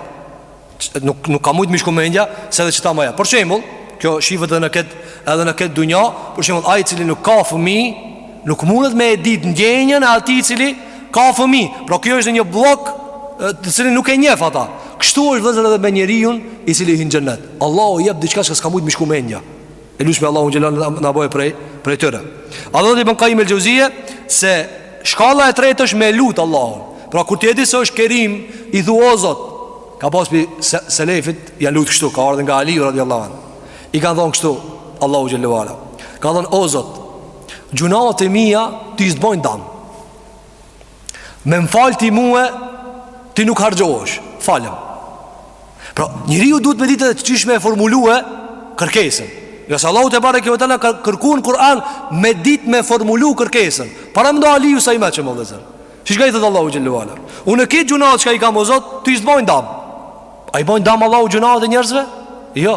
Nuk, nuk ka mujtë m'i shku mendja Se edhe qeta ma jep Për shembull Kjo shifet edhe në këtë Edhe në këtë dunja Për shembull Ai i cili nuk ka fëmi Nuk mundet me e ditë ndjenjën e atij i cili ka fëmi Pra kjo është një bllok të cilin nuk e njef ata Kështu është vllezër edhe me njeriun i cili hin në xhennet Allahu i jep diçka çka s'ka mujtë m'i shku mendja E lusim Allahun xhelle ue ala me na bo prej, prej tyre Andaj tha Ibn Kajjim el-Xhevzijje se shkalla e tretë është me lutë Allahun Pra kur ti e di se është kerim i thu o zot Ka pas prej se, selefit e ka lutë kështu ka ardhë nga Aliu radiallahu I ka thonë kështu Allahut xhelle ue ala Ka thonë o zot Gjunat e mija ty s'të bojnë dam Me më falë ti mue Ti nuk harxhohesh Falëm Pra njeriu duhet me ditë edhe qysh me e formulu Kërkesën Ngase Allahu tebareke ue teala ka kërku në Kur'an Me ditë me formulu kërkesën Paramendo Aliu sa i mençëm o vllezër Çka i thotë Allahut xhelle ue ala Unë këto gjunat çka i kam o zot Ty s'të bojnë dam A i bojnë dam Allahut gjunat e njerëzve Jo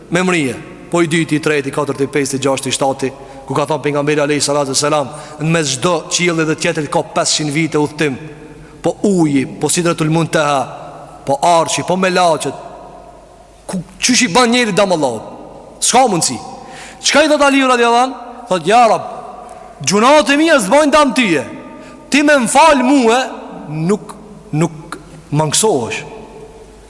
Me mrije, po i dyti, i treti, i katërti, i pesti, i gjashti, i shtati, ku ka thënë pejgamberi alayhi salatu selam, në mes çdo qielli dhe tjetrit ka pesëqind vite udhëtim. Po uji, po sidratul muntaha, po arshi, po melaqet. Ku qysh i bën njeri dam Allahut? S'ka mundsi. Çka i thot Aliu radiallahu an? Thot ja Rab, gjunat e mia s't bojn dam tyje. Ti me m'fal mua, nuk nuk mangësohesh.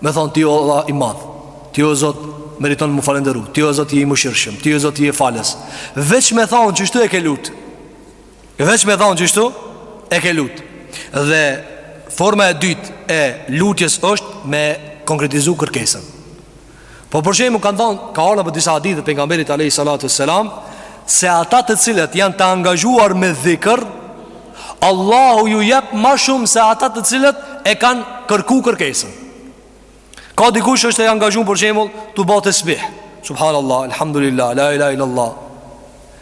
Me thonë ti o Allah i madh Ti o Zot meriton m'u falënderu Ti o Zot je i mëshirshëm Ti o Zot je falës Veç me thonë qështu e ke lut Veç me thonë qështu e ke lut Dhe forma e dytë e lutjes është me konkretizu kërkesën Po për shembull kanë thonë Ka ardhë nëpër disa hadithe të pejgamberit alejhi salatu selam Se ata të cilët janë të angazhuar me dhikër Allahu ju jep ma shumë se ata të cilët e kanë kërku kërkesën. Ka dikush është i angazhum për shembull tu ba tesbih. Subhanallah, alhamdulillah, la ilahe il-lallah.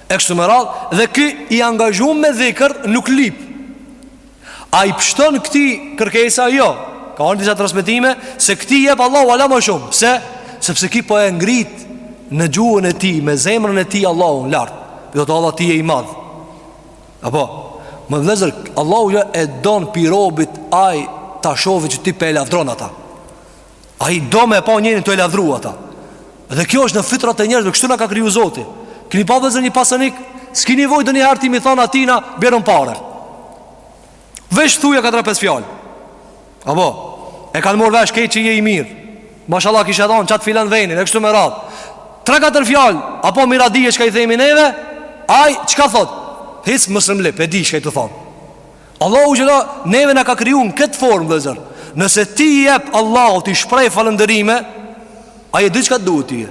E kështu me radhë dhe ky i angazhum me dhikër nuk lip. A i pështon këtij kërkesa? Jo. Ka ardh në disa transmetime se këtij i jep Allahu teala ma shumë. Pse? Sepse ky po e ngrit në gjuhën e tij, me zemrën e tij Allahun lart. I thotë Allah ti je i madh. Apo, më vllezër, Allahu ja e don pi robit ai ta shofi që ti pe e lavdron ata. Ai do me e pa njerin tu e lavdru ata. Dhe kjo është në fitrat e njerëzve, kështu na ka kriju zoti. Kini pa vllezër një pasanik, s'kini vojt ndonjiher ti me i thonë atina, bjerëm pare. Veç thuja katër pes fjalë Apo E kanë marrë vesh krejt që je i mirë Mashallah kishe dhonë qatë filan venin E kështu me radhë Tre katër fjalë Apo miradije çka i themi neve Ai çka thot Hiç mos më lip E di çka je tu thonë Allahu xhele Neve na ka kriju në këtë formë vllezër Nëse ti i jep Allahut, i shpreh falënderime Ai e di çka të duhet ti je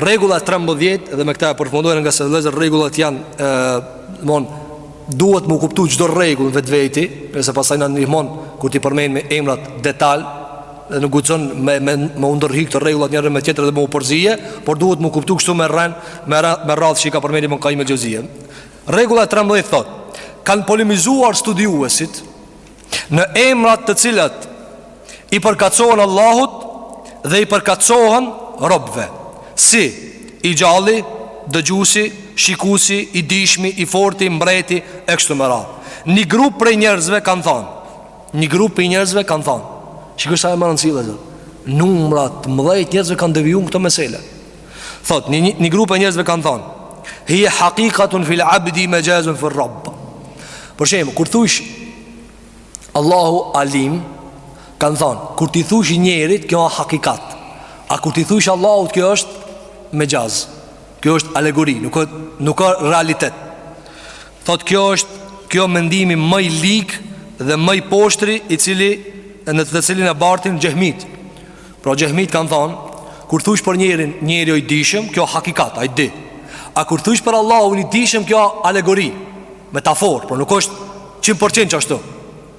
Rregulla 13 dhe me këtë e përfundojmë ngase vëllezër rregullat janë ë domthon duhet m'u kuptu çdo rregull n'vetveti, se pastaj na ndihmon kur t'i përmendmi emrat detal dhe nuk guxon me me me u ndërhi këto rregulla njëra me tjetrën dhe me u përzie, por duhet m'u kuptu kështu me ren me ra, me radhë që i ka përmend Ibn Kajim el-Xhevzije. Rregulla 13 thotë, kanë polemizuar studiuesit Në emrat të cilat i përkatsohen Allahut dhe i përkatsohen robëve, si i gjalli, dëgjusi, shikusi, i dishmi, i forti, mbreti, e kështu me radhë. Një grup prej njerëzve kanë thanë, një grup prej njerëzve kanë thanë, shiko sa e me rëndësi vllezër, numra t'mëdhej t'njerëzve kanë deviju n'këto mesele. Thot, një, një grup prej njerëzve kanë thonë Hije hakikatun fil abdi mexhazun fir-rabb Për shembull, kur thush Allahu alim Kanë thonë, kur t'i thush njerit, kjo a hakikat A kur t'i thush Allahut, kjo është mexhaz Kjo është alegori, nuk është, nuk a realitet Thot, kjo është, kjo mendimi ma i lig dhe ma i poshtri I cili, në të të cilin e bartin xhehmit Pra xhehmit kanë thonë Kur thush për njerin njeri o i dishëm Kjo hakikat, ai di A kur thush për Allahun i dishëm Kjo alegori, metafor Por nuk është qind për qind qashtu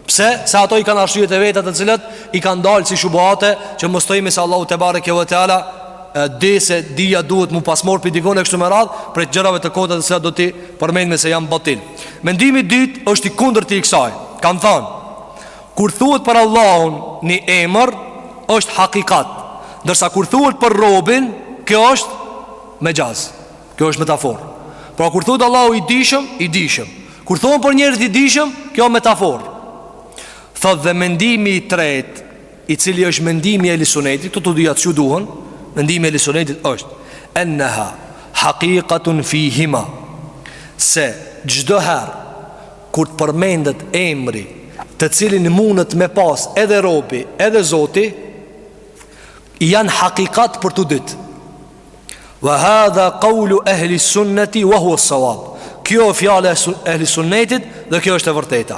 Pse? Se ato i kanë arsyet e veta të cilat I kanë dalë si shubhate Që mos thojmi se Allahu tebareke ve teala Di se dija duhet m'u pas marr Pi dikujt e kështu me radhë Prej gjërave të kota të cilat do t'i përmendmi se jan batil Mendimi i dytë është i kundërti i kësaj Kanë thonë Kur thuhet për Allahun një emër, është hakikat, ndërsa kur thuhet për robin, kjo është mexhaz, kjo është metafor. Pra kur thuhet Allahu i dijshëm, i dijshëm. Kur thuhet për njerëzit i dijshëm, kjo metafor. Thot dhe mendimi i tret, i cili është mendimi i ehli sunetit, këto të dyjat s'duhen, mendimi e lisonetit është, inneha, hakikatun fihima, se çdoherë, Kur të përmendet emri të cilin mundet me pas edhe robi, edhe zoti, janë hakikat për të dytë. Wa hadha qawlu ahli sunnati wa huwa as-sawab. Kjo fjala e ehli sunnetit dhe kjo është e vërteta.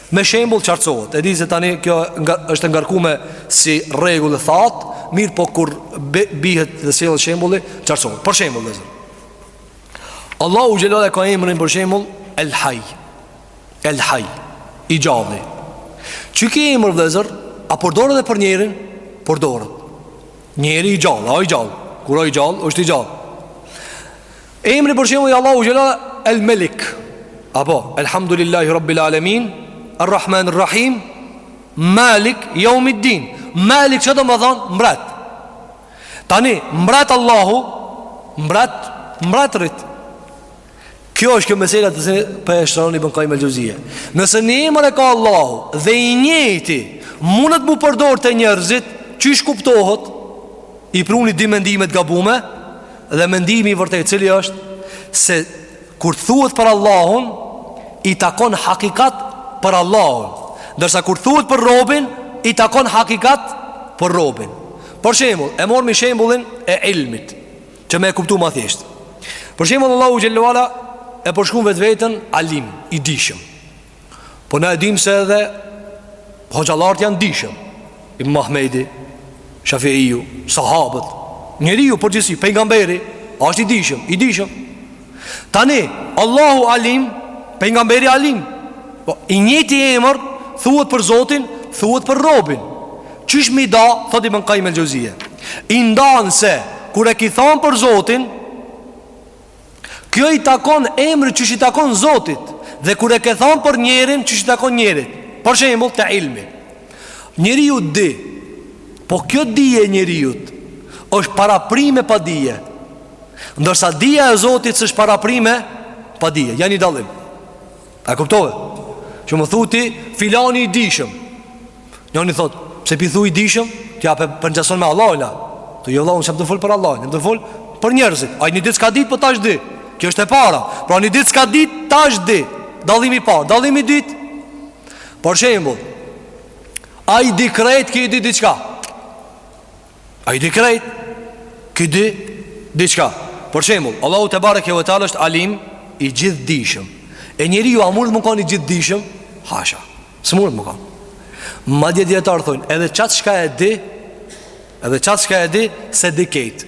Me shembull qartësohet. E di se tani kjo nga, është ngarkume si rregull e that, mirë po kur bihet dhe sjellet shembulli qartësohet. Për shembull, vllezër. Allahu xhelle ala ka emrin për shembull El Hayy. El Hayy i gjalli. Qy ky emër vllezër? A përdoret edhe për njerin? Përdoret. Njeri i gjallë, ai i gjallë. Kur ai i gjallë, është i gjallë. Emri për shembull i Allahut xhelle El Melik. Apo Elhamdulillahi Rabbil Alamin, Arrahman Arrahim, Malik Yawmiddin. Melik që domethan mbret. Tani mbret Allahu, mbret, mbret mbretërit. Kjo është kjo mesela të cilën po e shtron Ibn Kajim el-Xheuzije. Nëse një emër e ka Allahu dhe i njëjti, mundet mu përdor te njerëzit, qysh kuptohet, I pruni dy mendime të gabume dhe mendimi i vërtetë cili është se kur thuhet për Allahun i takon hakikat për Allahun, ndërsa kur thuhet për robin i takon hakikat për robin. Për shembull, e morëm shembullin e ilmit, që me e kuptu ma thjesht. Për shembull Allahu xhelle ue ala e përshkrun vetveten alim, i dijshëm. Po na e dimë se edhe hoxhallarët janë të dijshëm. Imam Ahmedi, Shafiiu, sahabët, njeriu në përgjithësi pejgamberi, a është i dijshëm, i dijshëm. Tani Allahu Alim, pejgamberi Alim. Po i njëjti emër thuhet për Zotin, thuhet për robin. Qysh me i da, thotë Ibn Qayyim el-Juzeyye. I ndan se kur e ki thon për Zotin, Kjo i takon emri qysh i takon Zotit Dhe kur e ke thonë për njerin qysh i takon njerit Për shembull te ilmi Njeriu di Po kjo dije e njeriut është paraprime padije Ndërsa dija e Zotit s'është paraprime Padije, ja ni dallim A kuptove? Që me thu ti filani i dijshëm Njoni thot Pse pi thu i dijshëm Ti a pe përngjason me Allahin a Tha jo vallah unë s'jam tu fol për Allah jam tu fol për njerëzit Ai një ditë s'ka ditë për po tash di Kjo është e para Pra një ditë s'ka ditë tash di Dallimi parë Dallimi dytë Për shembull Ai di krejt ky di diçka Ai di krejt Ky di Diçka Për shemull Allahu tebareke ve teala është alim I gjithëdijshëm E njeriu a mund me kanë i gjithëdijshëm Hasha S'mund me kanë Madje dijetarët thonë Edhe qatë shka e di Edhe qatë shka e di S'e di kejt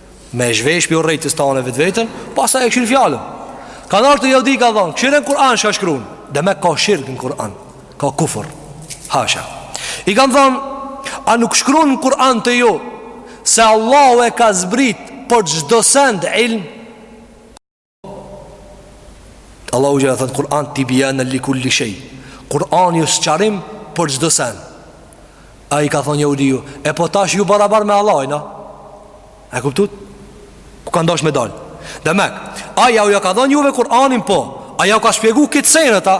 Me e zhvesh prej urrejtjes tanë e vetveten Pastaj e këshirë fjalën Kanë ardhë jehudit kanë thanë Këshirë në Kur'an shka shkrun Demek ka shirk në Kur'an Ka kufër Hasha I kanë thanë A nuk shkrun në Kur'an te ju Se Allahu e ka zbrit Për çdo send ilm Allahu xhelle thotë Kur'an tibjanen li kulli shej Kur'ani u sqarim për çdo sen Ai ka thonë jehudiu E po tash ju barabar me Allahun a? E kuptut? Ku ka dash me dal Demek A jau ja ka dhonë juve Kur'anin po A jau ka shpjegu kejt senet a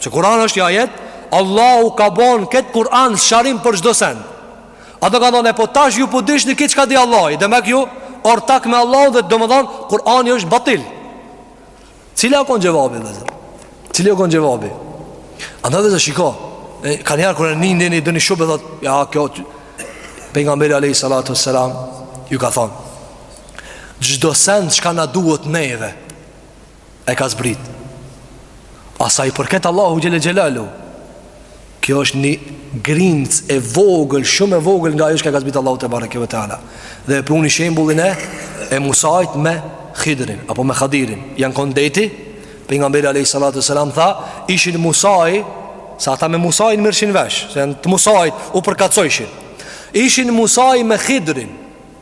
Që Kur'an është një ajet Allahu ka bon këtë Kur'an sqarim për çdo sen Ata kanë thonë, e po tash ju po dishni kejt çka di Allahi Demek ju, ortak me Allahu dhe domethonë, Kurani është batil Cila u konë xhevabi, vllezër? Cila u konë xhevabi? Andaj vllezër shiko, e, kanjherë kur e nini ndonji shubhe dhe thotë, ja, kjo, Pejgamberi Alejhi Salatu Selam, ju ka thonë, çdo sen çka na duhet neve, e ka zbrit A sa i përket Allahu Xhelle Xhelaluhu Kjo është një grimcë e vogël, shumë e vogël nga ajo çka ka zbrit Allahu tebareke ve teala Dhe e pruni shembullin e e Musait me Hidrin, apo me Hadirin Janë konë deti, Pejgamberi a.s. tha Ishin Musai, se ata me Musain mirrshin vesh Se janë të Musait, u përkacojshin Ishin Musai me Hidrin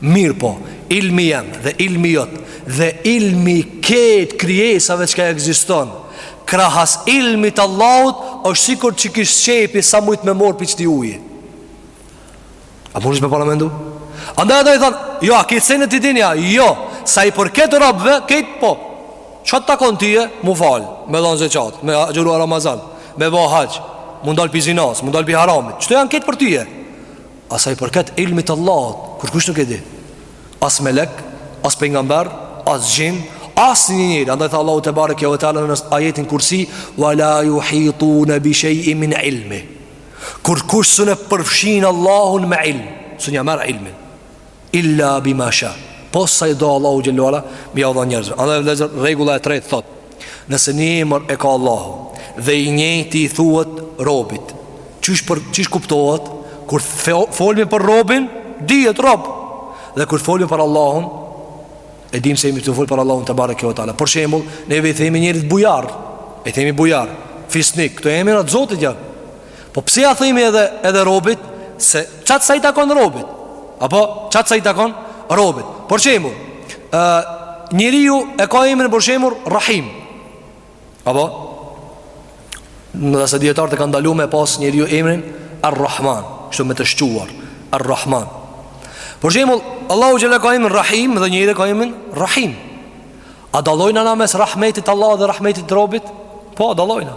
Mirëpo, ilmi jem dhe ilmi jot dhe ilmi i kejt krijesave çka ekziston, krahas ilmit të Allahut, është sikur qiky sqepi sa mujt me marrë prej këtij uji. A muni me paramendu? Andaj ata i thanë, jo, a kejt senet i dini a, jo, sa i përket robëve, kejt po. Çka të takon tije, m'u falë, me dhanë zeqatë, me agjëru Ramazan, me bo haxh, m'u ndalë pi zinasë, m'u ndalë pi haramit, qëto janë kejt për tije? A sa i përket ilmit të Allahut, kurkush nuk e di. As melek, as pejgamber, as xhin, as një njeri. Andaj tha Allahu tebareke ve teala në ajetin Kursi, "Wa la yuhitun bi shay'in min ilmi." Kurkush s'e përfshin Allahun me ilm, s'ja merr ilmin. Illa bi ma sha Po sa i do Allahu xhelle ve ala Me ja dha njerëzve Andaj vllezër rregulla e tretë thotë Nëse një emër e ka Allahu Dhe i njëjti i thuhet robit Qysh, për, qysh kuptohet Kur folmi për robin Dihet rob Dhe kur folmi për Allahun E dim se jemi tu fol për Allahun tebareke ve teala Për shembull Neve i themi njerit bujar I themi bujar Fisnik Këto emrat e Zotit janë Po pse ja themi edhe edhe robit se qaq sa i takon robit. Apo qaq sa i takon robit. Për shembull, ë njeriu e ka emrin për shembull Rahim. A po disa dijetarë e kanë ndalu me pas njeriu emrin Ar-Rahman, kështu me të shquar Ar-Rahman. Për shembull, Allahu xhelle e ka emrin Rahim dhe njeriu e ka emrin Rahim. A dallojna na mes rahmetit t'Allahut dhe rahmetit t'robit? Po, dallojna.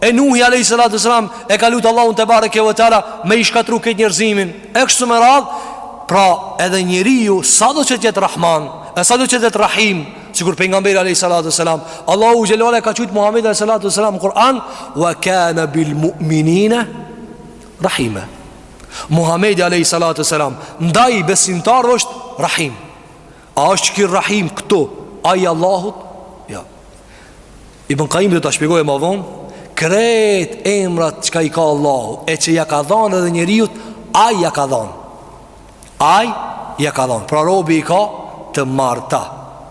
E Nuhi alejhi salatu selam e ka lut Allahun tebareke ve teala me i shkatrru krejt njerëzimin. E kështu me radhë, pra edhe njeriu sado që të jetë Rahman, e sado që të jetë Rahim, sikur pejgamberi alejhi salatu selam, Allahu xhelle e ka qujt Muhamedin alejhi salatu selam n'Kur'an wa kana bil mu'minina rahima. Muhamedi alejhi salatu selam ndaj besimtarëve është Rahim. A është qeky Rahim këtu? Ai i Allahut? Jo. Ibn Qayyim do ta shpjegojë ma vonë, krejt emrat çka i ka Allahu e që ja ka dhanë edhe njeriut, ai ja ka dhanë. Ai ja ka dhanë. Pra robi i ka të marrta,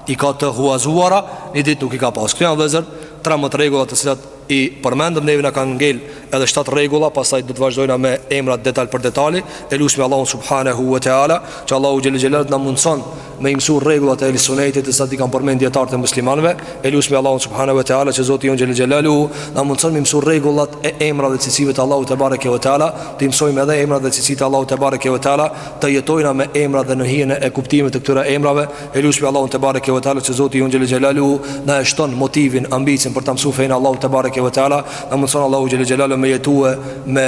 i ka të huazuara, një ditë nuk i ka pas. Këto janë vllezër 13 rregulla të cilat i përmendëm neve na kanë ngel edhe 7 rregulla, pastaj do të vazhdojmë me emrat detal për detali, e lusmi Allahun subhanahu wa taala, që Allahu xhelle xhelaluhu t'na mundson me i mësu rregullat e Ehli Sunetit të cilat i kanë përmend dijetarët e muslimanëve, e lusmi Allahun subhanahu wa taala që Zoti jonë xhelle xhelaluhu t'na mundson me i mësu rregullat e emrave dhe cilësive të Allahut tebareke ve teala, të mësojmë edhe emrat dhe cilësitë e Allahut tebareke ve teala, të jetojmë me emrat dhe në hijen e kuptimit të këtyre emrave, e lusmi Allahun tebareke ve teala që Zoti jonë xhelle xhelaluhu t'na e shton motivin, ambicien për ta mësuar fenë e Allahut tebareke ve teala, t'na mundson Allahu xhelle xhelaluhu me jetu me